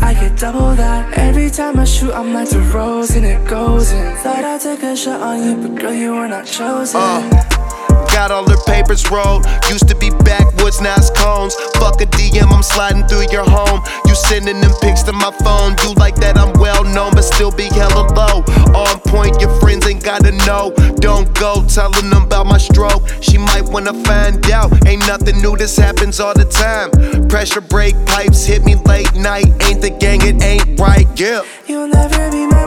I get double that. Every time I shoot, I'm like a rose and it goes in. Thought I'd take a shot on you, but girl, you were not chosen. Uh, got all her papers rolled. Used to be backwoods, now it's cones. Fuck a DM, I'm sliding through your home. You sending them pics to my phone. You Don't go telling them about my stroke. She might wanna find out. Ain't nothing new, this happens all the time. Pressure break pipes hit me late night. Ain't the gang, it ain't right, yeah. You'll never be my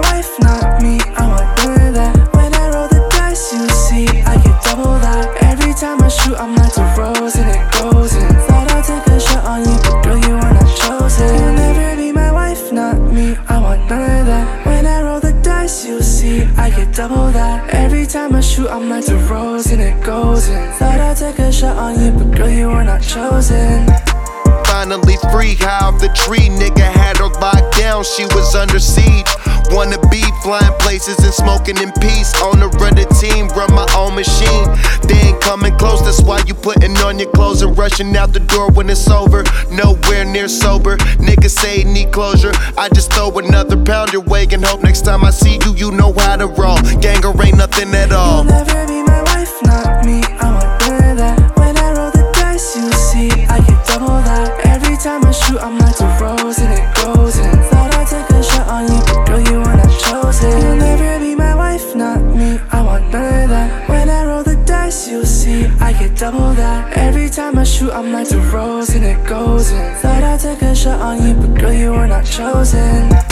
double that. Every time I shoot, I'm like a rose and it goes in. Thought I'd take a shot on you, but girl, you were not chosen. Finally free, high off the tree. Nigga had her locked down, she was under siege. Wanna be flying places and smoking in peace. Owner of the team, run my own machine. Coming close, that's why you putting on your clothes and rushing out the door when it's over. Nowhere near sober. Niggas say need closure. I just throw another pound your way and hope next time I see you, you know how to roll. Ganger ain't nothing at all. Double that. Every time I shoot, I'm like the rose and it goes in. Thought I'd take a shot on you, but girl, you were not chosen. I